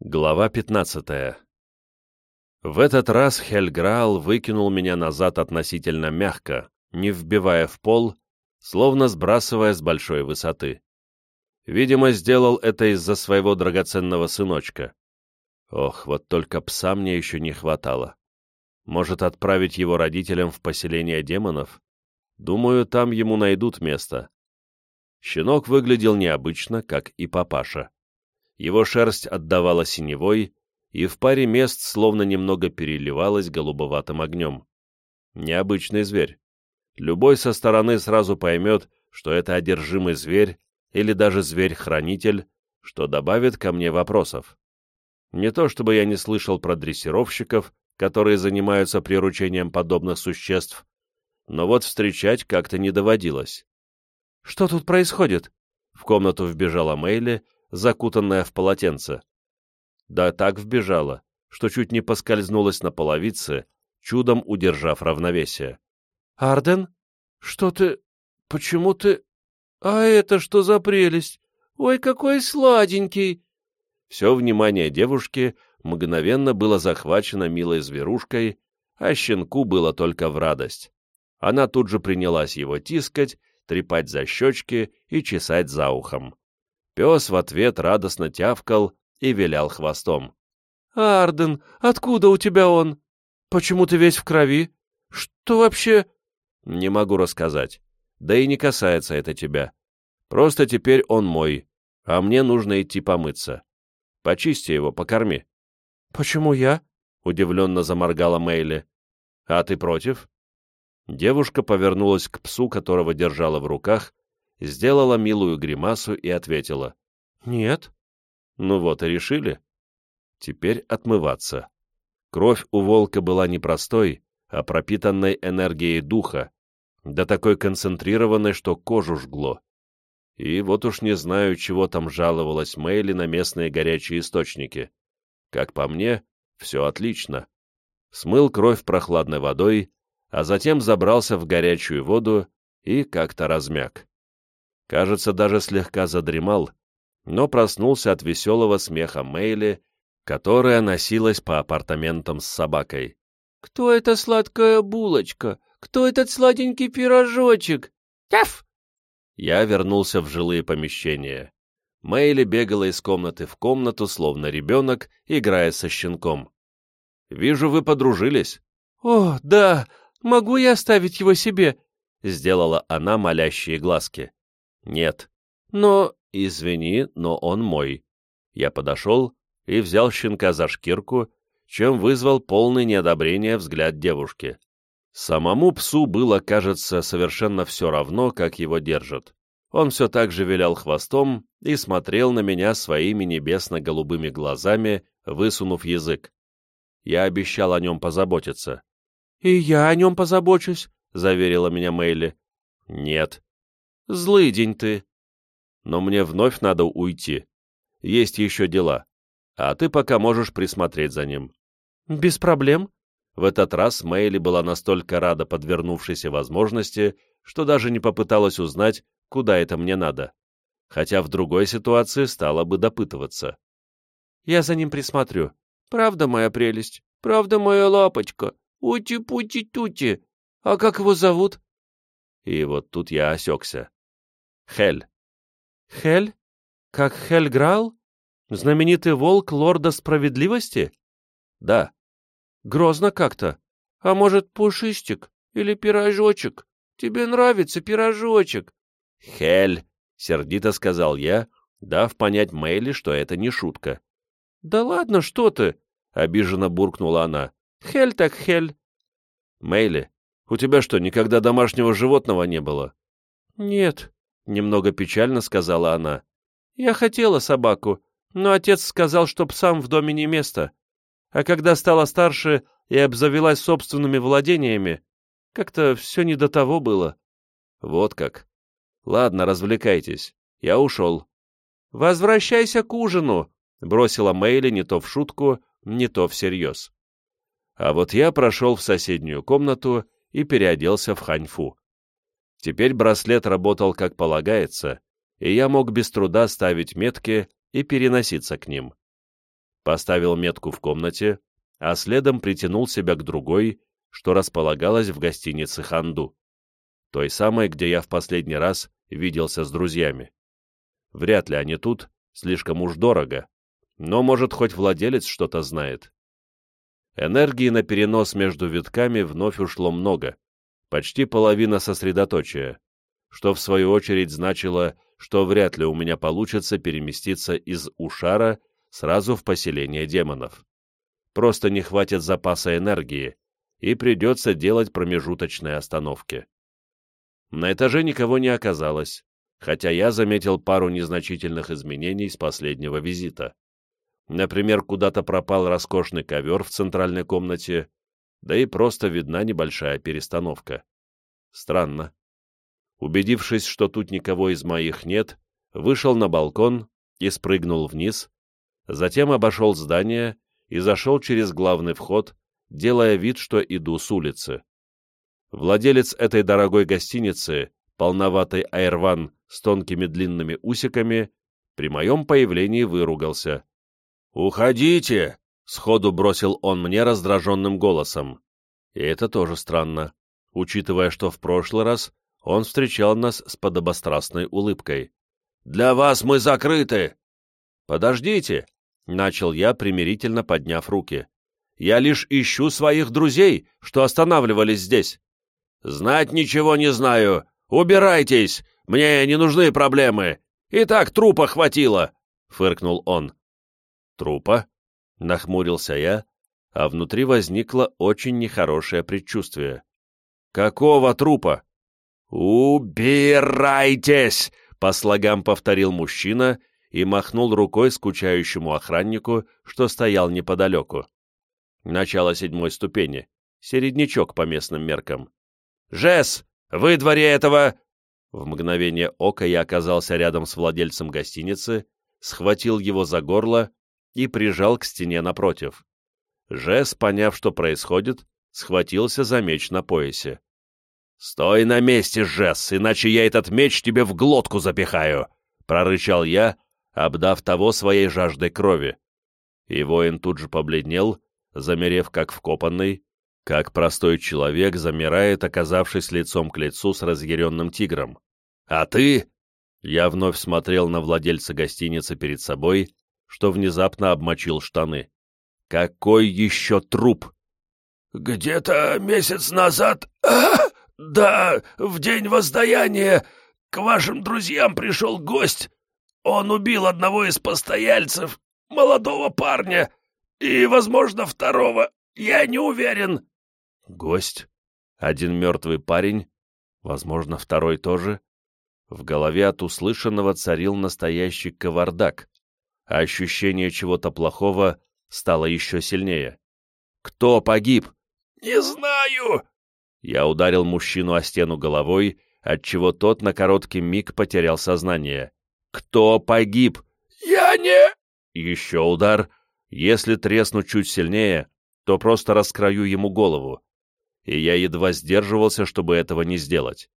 Глава 15 В этот раз Хельграал выкинул меня назад относительно мягко, не вбивая в пол, словно сбрасывая с большой высоты. Видимо, сделал это из-за своего драгоценного сыночка. Ох, вот только пса мне еще не хватало. Может, отправить его родителям в поселение демонов? Думаю, там ему найдут место. Щенок выглядел необычно, как и папаша. Его шерсть отдавала синевой, и в паре мест словно немного переливалась голубоватым огнем. Необычный зверь. Любой со стороны сразу поймет, что это одержимый зверь или даже зверь-хранитель, что добавит ко мне вопросов. Не то чтобы я не слышал про дрессировщиков, которые занимаются приручением подобных существ, но вот встречать как-то не доводилось. «Что тут происходит?» В комнату вбежала Мэйли, закутанная в полотенце. Да так вбежала, что чуть не поскользнулась на половице, чудом удержав равновесие. «Арден? Что ты... Почему ты... А это что за прелесть? Ой, какой сладенький!» Все внимание девушки мгновенно было захвачено милой зверушкой, а щенку было только в радость. Она тут же принялась его тискать, трепать за щечки и чесать за ухом. Пес в ответ радостно тявкал и вилял хвостом. «Арден, откуда у тебя он? Почему ты весь в крови? Что вообще...» «Не могу рассказать. Да и не касается это тебя. Просто теперь он мой, а мне нужно идти помыться. Почисти его, покорми». «Почему я?» — удивленно заморгала Мэйли. «А ты против?» Девушка повернулась к псу, которого держала в руках, сделала милую гримасу и ответила. «Нет». «Ну вот и решили. Теперь отмываться. Кровь у волка была не простой, а пропитанной энергией духа, да такой концентрированной, что кожу жгло. И вот уж не знаю, чего там жаловалась Мэйли на местные горячие источники. Как по мне, все отлично. Смыл кровь прохладной водой, а затем забрался в горячую воду и как-то размяк. Кажется, даже слегка задремал, но проснулся от веселого смеха Мэйли, которая носилась по апартаментам с собакой. «Кто эта сладкая булочка? Кто этот сладенький пирожочек? Тяф!» Я вернулся в жилые помещения. Мэйли бегала из комнаты в комнату, словно ребенок, играя со щенком. «Вижу, вы подружились». «О, да! Могу я оставить его себе?» — сделала она молящие глазки. «Нет». «Но...» «Извини, но он мой». Я подошел и взял щенка за шкирку, чем вызвал полный неодобрение взгляд девушки. Самому псу было, кажется, совершенно все равно, как его держат. Он все так же вилял хвостом и смотрел на меня своими небесно-голубыми глазами, высунув язык. Я обещал о нем позаботиться. «И я о нем позабочусь», — заверила меня Мэйли. «Нет». «Злый день ты», но мне вновь надо уйти. Есть еще дела. А ты пока можешь присмотреть за ним». «Без проблем». В этот раз Мэйли была настолько рада подвернувшейся возможности, что даже не попыталась узнать, куда это мне надо. Хотя в другой ситуации стала бы допытываться. «Я за ним присмотрю. Правда, моя прелесть? Правда, моя лапочка? Ути-пути-тути. А как его зовут?» И вот тут я осекся. Хель. Хель? Как Хель Грал? Знаменитый волк лорда справедливости? Да. Грозно как-то. А может, пушистик или пирожочек? Тебе нравится пирожочек? Хель, сердито сказал я, дав понять Мэйли, что это не шутка. Да ладно, что ты? Обиженно буркнула она. Хель так Хель. Мэйли, у тебя что, никогда домашнего животного не было? Нет, — немного печально сказала она. «Я хотела собаку, но отец сказал, что псам в доме не место. А когда стала старше и обзавелась собственными владениями, как-то все не до того было». «Вот как. Ладно, развлекайтесь. Я ушел». «Возвращайся к ужину», — бросила Мэйли не то в шутку, не то всерьез. А вот я прошел в соседнюю комнату и переоделся в ханьфу. Теперь браслет работал как полагается, и я мог без труда ставить метки и переноситься к ним. поставил метку в комнате, а следом притянул себя к другой, что располагалась в гостинице «Ханду», той самой, где я в последний раз виделся с друзьями. Вряд ли они тут, слишком уж дорого, но, может, хоть владелец что-то знает. Энергии на перенос между витками вновь ушло много, почти половина сосредоточия, что в свою очередь значило, что вряд ли у меня получится переместиться из Ушара сразу в поселение демонов. Просто не хватит запаса энергии, и придется делать промежуточные остановки. На этаже никого не оказалось, хотя я заметил пару незначительных изменений с последнего визита. Например, куда-то пропал роскошный ковер в центральной комнате, да и просто видна небольшая перестановка. Странно. Убедившись, что тут никого из моих нет, вышел на балкон и спрыгнул вниз, затем обошел здание и зашел через главный вход, делая вид, что иду с улицы. Владелец этой дорогой гостиницы, полноватый Айрван с тонкими длинными усиками, при моем появлении выругался. «Уходите!» — сходу бросил он мне раздраженным голосом. И это тоже странно, учитывая, что в прошлый раз он встречал нас с подобострастной улыбкой. «Для вас мы закрыты!» «Подождите!» — начал я, примирительно подняв руки. «Я лишь ищу своих друзей, что останавливались здесь». «Знать ничего не знаю! Убирайтесь! Мне не нужны проблемы! И так трупа хватило!» — фыркнул он. «Трупа?» — нахмурился я, а внутри возникло очень нехорошее предчувствие. «Какого трупа?» «Убирайтесь!» — по слогам повторил мужчина и махнул рукой скучающему охраннику, что стоял неподалеку. Начало седьмой ступени, середнячок по местным меркам. «Жес, выдвори этого!» В мгновение ока я оказался рядом с владельцем гостиницы, схватил его за горло и прижал к стене напротив. Жес, поняв, что происходит, схватился за меч на поясе. «Стой на месте, Жес, иначе я этот меч тебе в глотку запихаю!» — прорычал я, обдав того своей жаждой крови. И воин тут же побледнел, замерев как вкопанный, как простой человек замирает, оказавшись лицом к лицу с разъяренным тигром. «А ты?» Я вновь смотрел на владельца гостиницы перед собой, что внезапно обмочил штаны. «Какой еще труп?» «Где-то месяц назад, а, да, в день воздаяния, к вашим друзьям пришел гость. Он убил одного из постояльцев, молодого парня, и, возможно, второго. Я не уверен». Гость? Один мертвый парень? Возможно, второй тоже? В голове от услышанного царил настоящий кавардак, а ощущение чего-то плохого стало еще сильнее. «Кто погиб?» «Не знаю!» Я ударил мужчину о стену головой, отчего тот на короткий миг потерял сознание. «Кто погиб?» «Я не...» Еще удар. Если тресну чуть сильнее, то просто раскрою ему голову и я едва сдерживался, чтобы этого не сделать.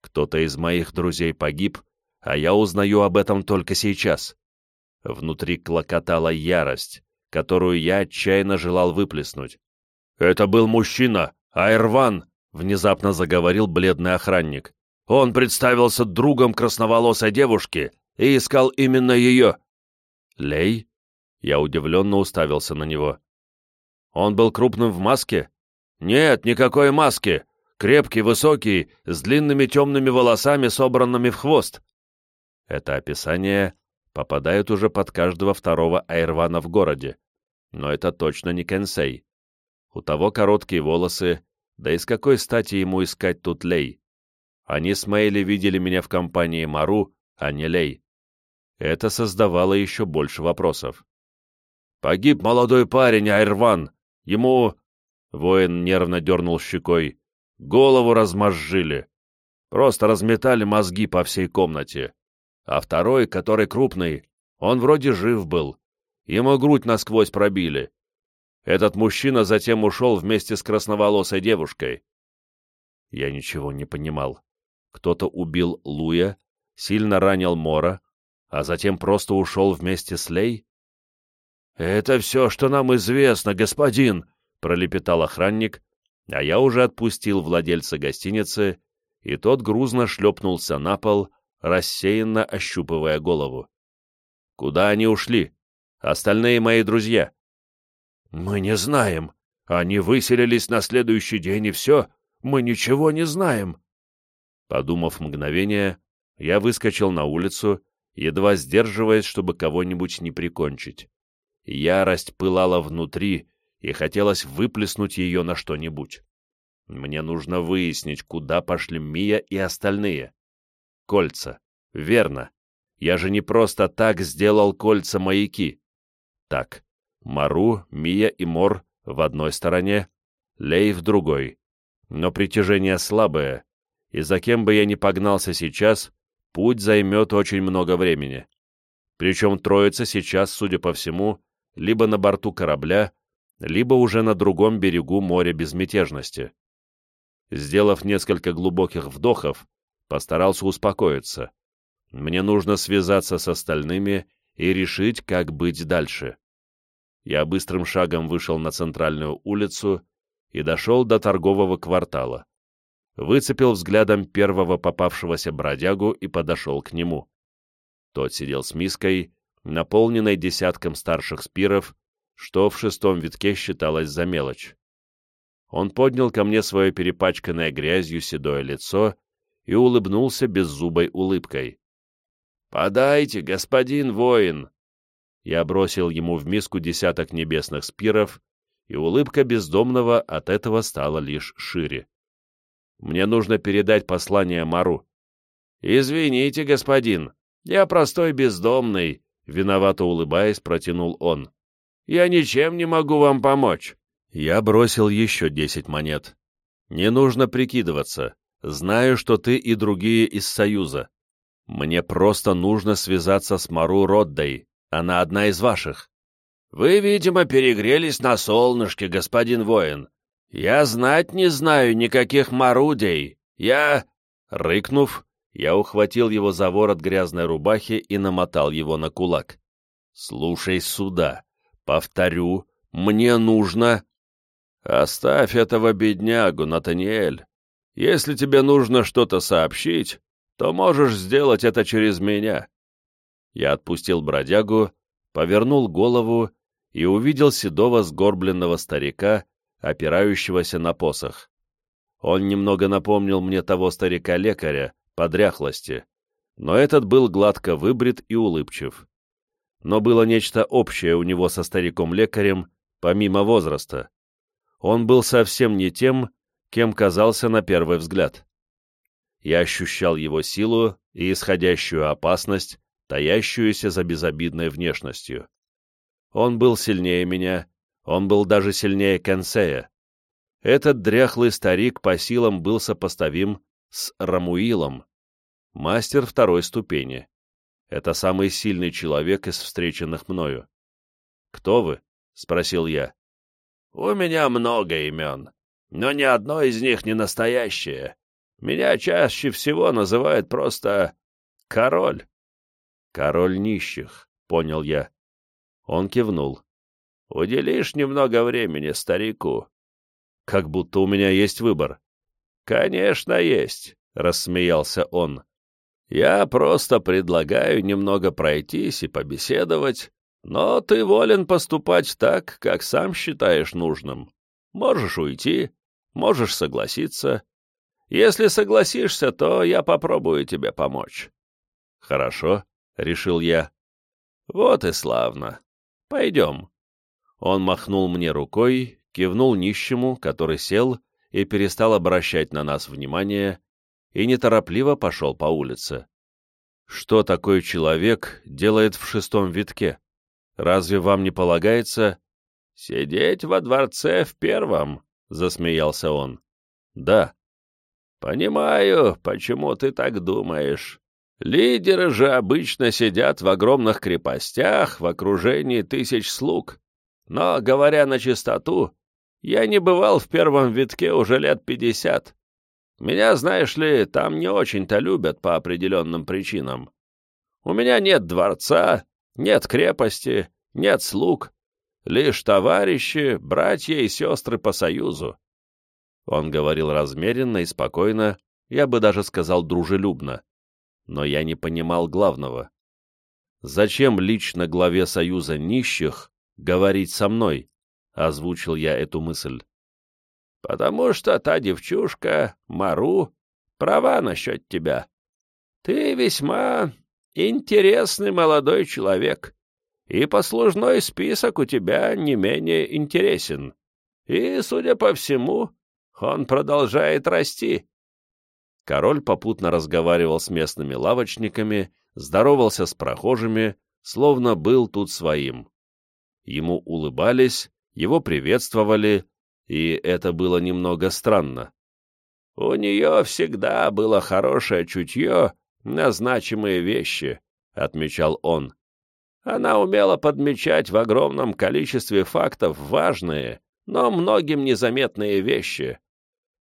Кто-то из моих друзей погиб, а я узнаю об этом только сейчас. Внутри клокотала ярость, которую я отчаянно желал выплеснуть. «Это был мужчина, Айрван!» — внезапно заговорил бледный охранник. «Он представился другом красноволосой девушки и искал именно ее». «Лей?» — я удивленно уставился на него. «Он был крупным в маске?» «Нет, никакой маски. Крепкий, высокий, с длинными темными волосами, собранными в хвост». Это описание попадает уже под каждого второго айрвана в городе. Но это точно не Кенсей. У того короткие волосы, да и с какой стати ему искать тут Лей? Они с Мэйли видели меня в компании Мару, а не Лей. Это создавало еще больше вопросов. «Погиб молодой парень, Айрван. Ему Воин нервно дернул щекой. Голову размозжили. Просто разметали мозги по всей комнате. А второй, который крупный, он вроде жив был. Ему грудь насквозь пробили. Этот мужчина затем ушел вместе с красноволосой девушкой. Я ничего не понимал. Кто-то убил Луя, сильно ранил Мора, а затем просто ушел вместе с Лей? «Это все, что нам известно, господин», — пролепетал охранник, а я уже отпустил владельца гостиницы, и тот грузно шлепнулся на пол, рассеянно ощупывая голову. «Куда они ушли? Остальные мои друзья?» «Мы не знаем. Они выселились на следующий день, и все. Мы ничего не знаем». Подумав мгновение, я выскочил на улицу, едва сдерживаясь, чтобы кого-нибудь не прикончить. Ярость пылала внутри, и хотелось выплеснуть ее на что-нибудь. Мне нужно выяснить, куда пошли Мия и остальные. Кольца. Верно. Я же не просто так сделал кольца-маяки. Так, Мару, Мия и Мор в одной стороне, Лей в другой. Но притяжение слабое, и за кем бы я ни погнался сейчас, путь займет очень много времени. Причем троица сейчас, судя по всему, либо на борту корабля, либо уже на другом берегу моря безмятежности. Сделав несколько глубоких вдохов, постарался успокоиться. Мне нужно связаться с остальными и решить, как быть дальше. Я быстрым шагом вышел на центральную улицу и дошел до торгового квартала. Выцепил взглядом первого попавшегося бродягу и подошел к нему. Тот сидел с миской, наполненной десятком старших спиров, что в шестом витке считалось за мелочь. Он поднял ко мне свое перепачканное грязью седое лицо и улыбнулся беззубой улыбкой. «Подайте, господин воин!» Я бросил ему в миску десяток небесных спиров, и улыбка бездомного от этого стала лишь шире. «Мне нужно передать послание Мару». «Извините, господин, я простой бездомный», — виновато улыбаясь, протянул он. «Я ничем не могу вам помочь». Я бросил еще десять монет. «Не нужно прикидываться. Знаю, что ты и другие из Союза. Мне просто нужно связаться с Мару Роддой. Она одна из ваших. Вы, видимо, перегрелись на солнышке, господин воин. Я знать не знаю никаких Марудей. Я...» Рыкнув, я ухватил его за ворот грязной рубахи и намотал его на кулак. «Слушай сюда. Повторю, мне нужно...» «Оставь этого беднягу, Натаниэль. Если тебе нужно что-то сообщить, то можешь сделать это через меня». Я отпустил бродягу, повернул голову и увидел седого сгорбленного старика, опирающегося на посох. Он немного напомнил мне того старика-лекаря, по дряхлости, но этот был гладко выбрит и улыбчив. Но было нечто общее у него со стариком-лекарем, помимо возраста. Он был совсем не тем, кем казался на первый взгляд я ощущал его силу и исходящую опасность, таящуюся за безобидной внешностью. Он был сильнее меня, он был даже сильнее Кенсея. Этот дряхлый старик по силам был сопоставим с Рамуилом, мастер второй ступени. Это самый сильный человек из встреченных мною. «Кто вы?» — спросил я. «У меня много имен, но ни одно из них не настоящее», меня чаще всего называют просто король. Король нищих, понял я. Он кивнул. Уделишь немного времени старику. Как будто у меня есть выбор. Конечно, есть, рассмеялся он. Я просто предлагаю немного пройтись и побеседовать, но ты волен поступать так, как сам считаешь нужным. Можешь уйти, можешь согласиться, если согласишься, то я попробую тебе помочь». «Хорошо», — решил я. «Вот и славно. Пойдем». Он махнул мне рукой, кивнул нищему, который сел и перестал обращать на нас внимание, и неторопливо пошел по улице. Что такой человек делает в шестом витке? Разве вам не полагается сидеть во дворце в первом? Засмеялся он. Да, «Понимаю, почему ты так думаешь. Лидеры же обычно сидят в огромных крепостях в окружении тысяч слуг. Но, говоря на чистоту, я не бывал в первом витке уже лет пятьдесят. Меня, знаешь ли, там не очень-то любят по определенным причинам. У меня нет дворца, нет крепости, нет слуг, лишь товарищи, братья и сестры по союзу. Он говорил размеренно и спокойно, я бы даже сказал дружелюбно. Но я не понимал главного. Зачем лично главе Союза нищих говорить со мной? Озвучил я эту мысль. Потому что та девчушка, Мару, права насчет тебя. Ты весьма интересный молодой человек, и послужной список у тебя не менее интересен. И, судя по всему, он продолжает расти. Король попутно разговаривал с местными лавочниками, здоровался с прохожими, словно был тут своим. Ему улыбались, его приветствовали, и это было немного странно. У нее всегда было хорошее чутье на значимые вещи, — отмечал он. Она умела подмечать в огромном количестве фактов важные, но многим незаметные вещи.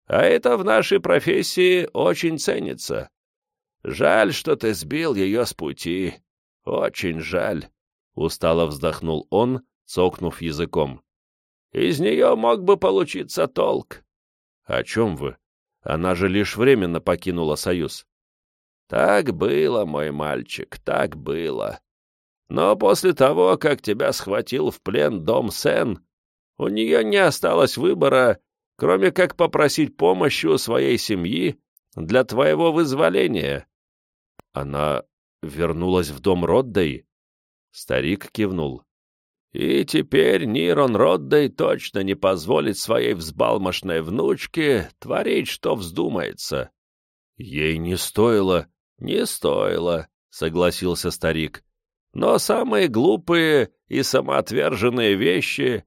А это в нашей профессии очень ценится. Жаль, что ты сбил ее с пути. Очень жаль. Устало вздохнул он, цокнув языком. Из нее мог бы получиться толк. О чем вы? Она же лишь временно покинула Союз. Так было, мой мальчик, так было. Но после того, как тебя схватил в плен дом Сен, у нее не осталось выбора, кроме как попросить помощи у своей семьи для твоего вызволения. Она вернулась в дом Роддей? Старик кивнул. И теперь Нирон Роддей точно не позволит своей взбалмошной внучке творить, что вздумается. Ей не стоило, не стоило, согласился старик. Но самые глупые и самоотверженные вещи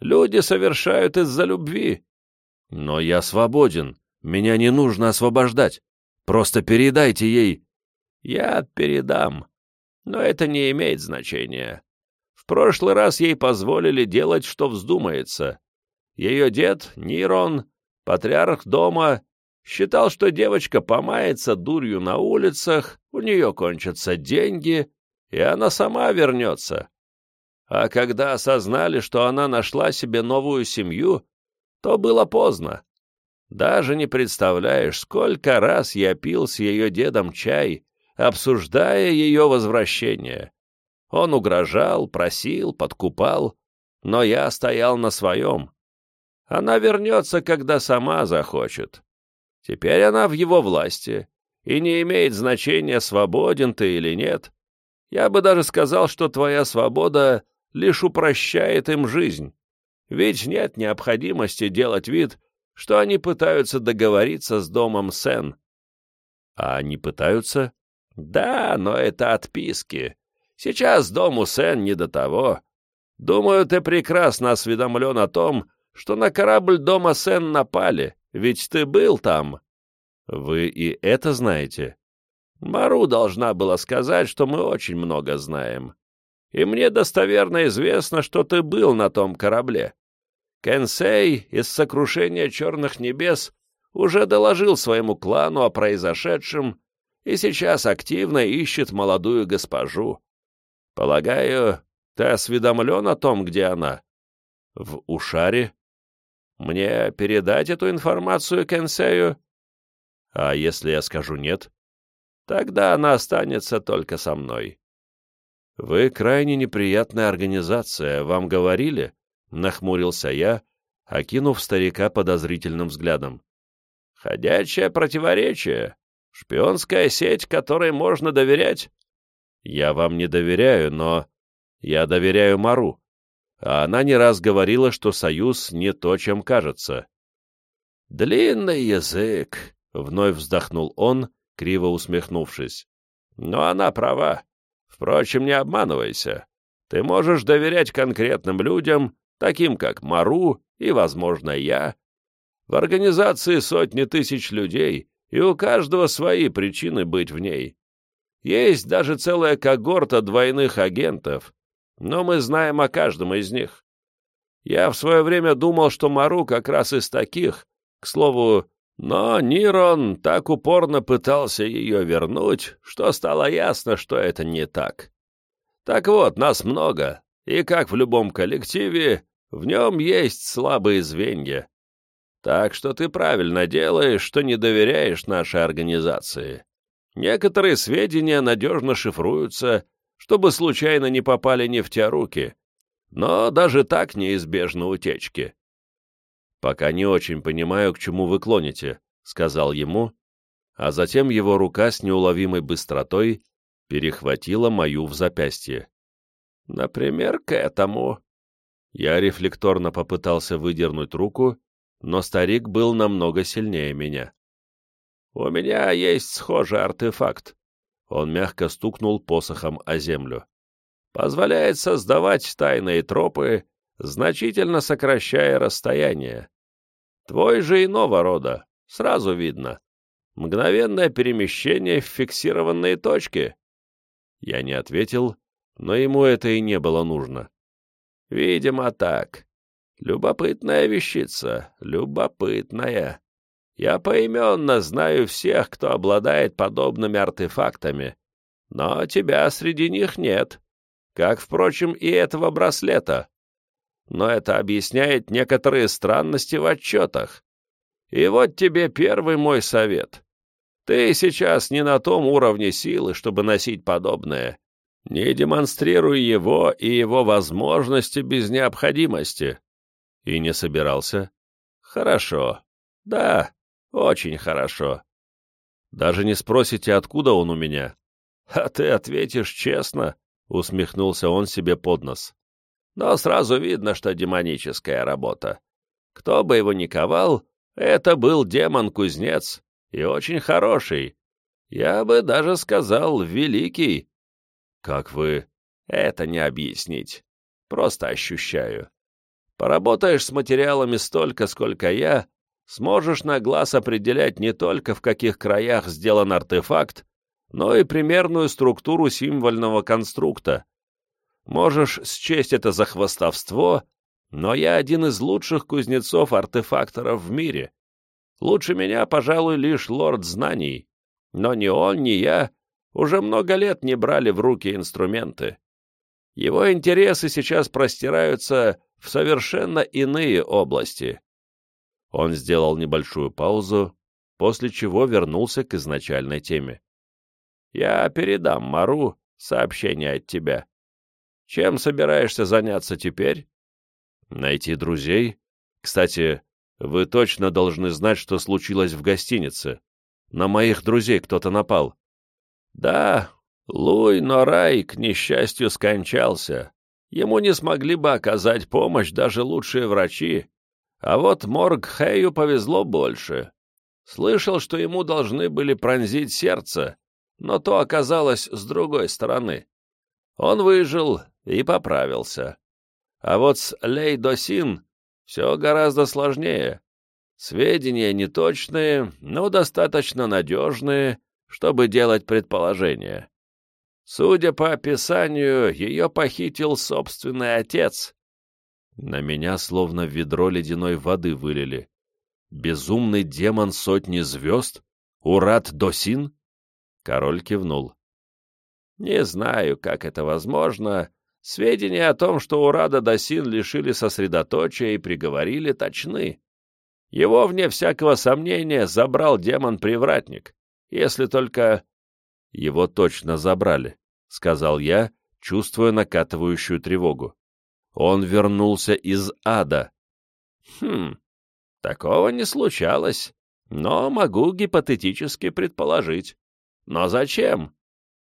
люди совершают из-за любви. Но я свободен, меня не нужно освобождать. Просто передайте ей. Я передам, но это не имеет значения. В прошлый раз ей позволили делать, что вздумается. Ее дед, Нирон, патриарх дома, считал, что девочка помается дурью на улицах, у нее кончатся деньги, и она сама вернется. А когда осознали, что она нашла себе новую семью, то было поздно. Даже не представляешь, сколько раз я пил с ее дедом чай, обсуждая ее возвращение. Он угрожал, просил, подкупал, но я стоял на своем. Она вернется, когда сама захочет. Теперь она в его власти, и не имеет значения, свободен ты или нет. Я бы даже сказал, что твоя свобода лишь упрощает им жизнь. Ведь нет необходимости делать вид, что они пытаются договориться с домом Сен. А они пытаются? Да, но это отписки. Сейчас дому Сен не до того. Думаю, ты прекрасно осведомлен о том, что на корабль дома Сен напали, ведь ты был там. Вы и это знаете? Мару должна была сказать, что мы очень много знаем. И мне достоверно известно, что ты был на том корабле. Кенсей из сокрушения черных небес уже доложил своему клану о произошедшем и сейчас активно ищет молодую госпожу. Полагаю, ты осведомлен о том, где она? В Ушаре? Мне передать эту информацию Кенсею? А если я скажу нет? Тогда она останется только со мной. Вы крайне неприятная организация, вам говорили? Нахмурился я, окинув старика подозрительным взглядом. Ходячее противоречие, шпионская сеть, которой можно доверять. Я вам не доверяю, но я доверяю Мару. А она не раз говорила, что союз не то, чем кажется. Длинный язык, вновь вздохнул он, криво усмехнувшись. «Но она права. Впрочем, не обманывайся. Ты можешь доверять конкретным людям, таким как Мару и, возможно, я. В организации сотни тысяч людей, и у каждого свои причины быть в ней. Есть даже целая когорта двойных агентов, но мы знаем о каждом из них. Я в свое время думал, что Мару как раз из таких, к слову, но Нирон так упорно пытался ее вернуть, что стало ясно, что это не так. Так вот, нас много, и, как в любом коллективе, в нем есть слабые звенья. Так что ты правильно делаешь, что не доверяешь нашей организации. Некоторые сведения надежно шифруются, чтобы случайно не попали не в те руки, но даже так неизбежны утечки. «Пока не очень понимаю, к чему вы клоните», — сказал ему, а затем его рука с неуловимой быстротой перехватила мою в запястье. «Например, к этому». Я рефлекторно попытался выдернуть руку, но старик был намного сильнее меня. «У меня есть схожий артефакт». Он мягко стукнул посохом о землю. «Позволяет создавать тайные тропы, значительно сокращая расстояние. Твой же иного рода, сразу видно. Мгновенное перемещение в фиксированные точки». Я не ответил, но ему это и не было нужно. «Видимо, так. Любопытная вещица, любопытная. Я поименно знаю всех, кто обладает подобными артефактами, но тебя среди них нет, как, впрочем, и этого браслета. Но это объясняет некоторые странности в отчетах. И вот тебе первый мой совет. Ты сейчас не на том уровне силы, чтобы носить подобное. Не демонстрируй его и его возможности без необходимости. И не собирался? Хорошо. Да, очень хорошо. Даже не спросите, откуда он у меня. А ты ответишь честно, усмехнулся он себе под нос. Но сразу видно, что демоническая работа. Кто бы его ни ковал, это был демон-кузнец, и очень хороший. Я бы даже сказал, великий. Как вы? Это не объяснить. Просто ощущаю. Поработаешь с материалами столько, сколько я, сможешь на глаз определять не только в каких краях сделан артефакт, но и примерную структуру символьного конструкта. Можешь счесть это за хвостовство, но я один из лучших кузнецов-артефакторов в мире. Лучше меня, пожалуй, лишь лорд знаний, но ни он, ни я уже много лет не брали в руки инструменты. Его интересы сейчас простираются в совершенно иные области. Он сделал небольшую паузу, после чего вернулся к изначальной теме. «Я передам Мару сообщение от тебя. Чем собираешься заняться теперь?» «Найти друзей? Кстати, вы точно должны знать, что случилось в гостинице. На моих друзей кто-то напал». «Да, Луй Норай, к несчастью, скончался. Ему не смогли бы оказать помощь даже лучшие врачи, а вот Морг Хэю повезло больше. Слышал, что ему должны были пронзить сердце, но то оказалось с другой стороны. Он выжил и поправился. А вот с Лей Досин все гораздо сложнее. Сведения неточные, но достаточно надежные, чтобы делать предположения. Судя по описанию, ее похитил собственный отец, на меня словно ведро ледяной воды вылили. Безумный демон сотни звезд? Урат Досин? Король кивнул. Не знаю, как это возможно. Сведения о том, что Урада Досин лишили сосредоточия и приговорили, точны. Его, вне всякого сомнения, забрал демон-привратник. Если только... Его точно забрали, — сказал я, чувствуя накатывающую тревогу. Он вернулся из ада. Хм, такого не случалось, но могу гипотетически предположить. Но зачем?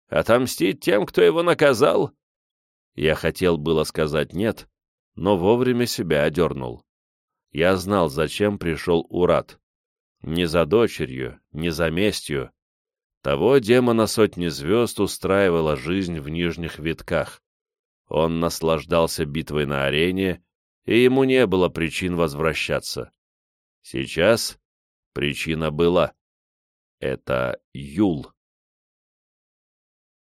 Отомстить тем, кто его наказал? Я хотел было сказать «нет», но вовремя себя одернул. Я знал, зачем пришел Урат. Не за дочерью, не за местью. Того демона сотни звезд устраивала жизнь в нижних витках. Он наслаждался битвой на арене, и ему не было причин возвращаться. Сейчас причина была. Это Юл.